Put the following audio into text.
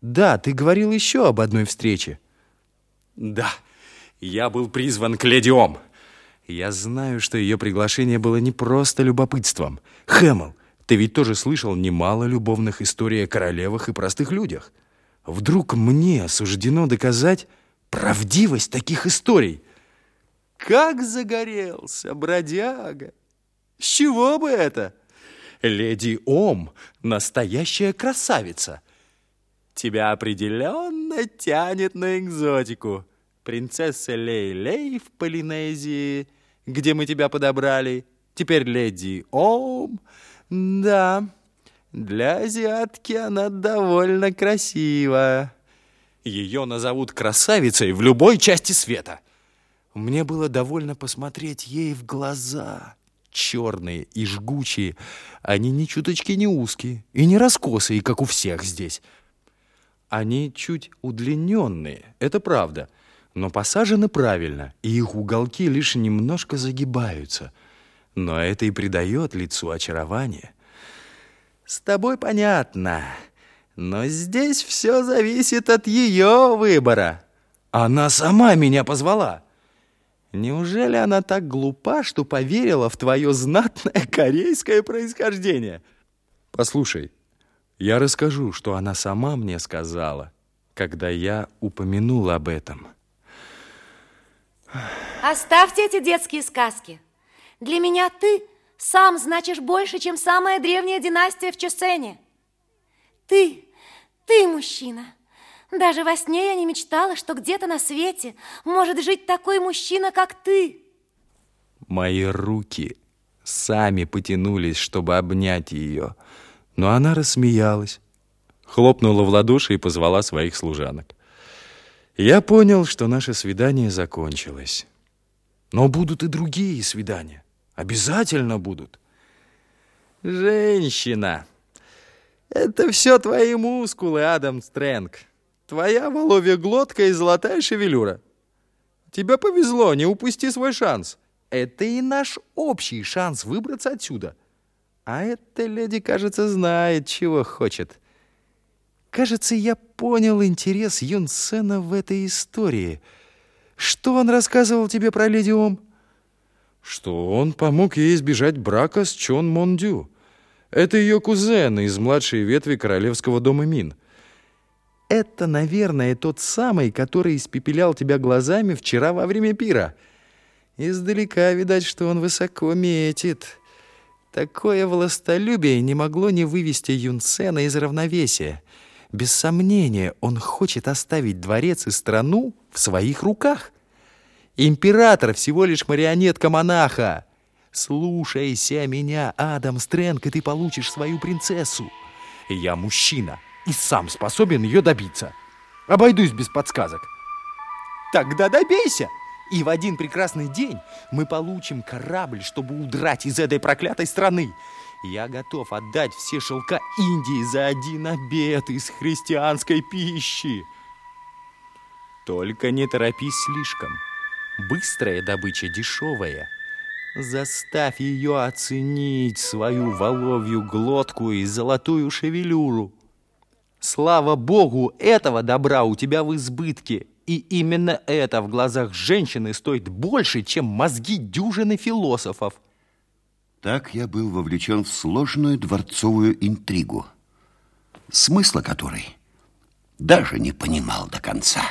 Да, ты говорил еще об одной встрече. Да, я был призван к леди Ом. Я знаю, что ее приглашение было не просто любопытством. Хэмл, ты ведь тоже слышал немало любовных историй о королевах и простых людях. Вдруг мне суждено доказать правдивость таких историй? Как загорелся, бродяга! С чего бы это? Леди Ом — настоящая красавица. Тебя определенно тянет на экзотику. Принцесса Лей-Лей в Полинезии, где мы тебя подобрали. Теперь леди Ом. Да, для азиатки она довольно красивая. Ее назовут красавицей в любой части света. Мне было довольно посмотреть ей в глаза. Черные и жгучие, они ни чуточки не узкие и не раскосые, как у всех здесь. Они чуть удлиненные, это правда, но посажены правильно, и их уголки лишь немножко загибаются. Но это и придает лицу очарование. С тобой понятно, но здесь все зависит от ее выбора. Она сама меня позвала. Неужели она так глупа, что поверила в твое знатное корейское происхождение? Послушай, я расскажу, что она сама мне сказала, когда я упомянул об этом. Оставьте эти детские сказки. Для меня ты сам значишь больше, чем самая древняя династия в Чесене. Ты, ты мужчина. Даже во сне я не мечтала, что где-то на свете может жить такой мужчина, как ты. Мои руки сами потянулись, чтобы обнять ее, но она рассмеялась, хлопнула в ладоши и позвала своих служанок. Я понял, что наше свидание закончилось. Но будут и другие свидания. Обязательно будут. Женщина, это все твои мускулы, Адам Стрэнг. Твоя воловья глотка и золотая шевелюра. Тебе повезло, не упусти свой шанс. Это и наш общий шанс выбраться отсюда. А эта леди, кажется, знает, чего хочет. Кажется, я понял интерес Юнсена в этой истории. Что он рассказывал тебе про леди Ом? Что он помог ей избежать брака с Чон Мондю. Это ее кузен из младшей ветви королевского дома Мин. Это, наверное, тот самый, который испепелял тебя глазами вчера во время пира. Издалека видать, что он высоко метит. Такое властолюбие не могло не вывести Юнсена из равновесия. Без сомнения, он хочет оставить дворец и страну в своих руках. Император всего лишь марионетка монаха. Слушайся меня, Адам Стрэнг, и ты получишь свою принцессу. Я мужчина и сам способен ее добиться. Обойдусь без подсказок. Тогда добейся, и в один прекрасный день мы получим корабль, чтобы удрать из этой проклятой страны. Я готов отдать все шелка Индии за один обед из христианской пищи. Только не торопись слишком. Быстрая добыча дешевая. Заставь ее оценить свою воловью глотку и золотую шевелюру. Слава Богу, этого добра у тебя в избытке. И именно это в глазах женщины стоит больше, чем мозги дюжины философов. Так я был вовлечен в сложную дворцовую интригу, смысла которой даже не понимал до конца.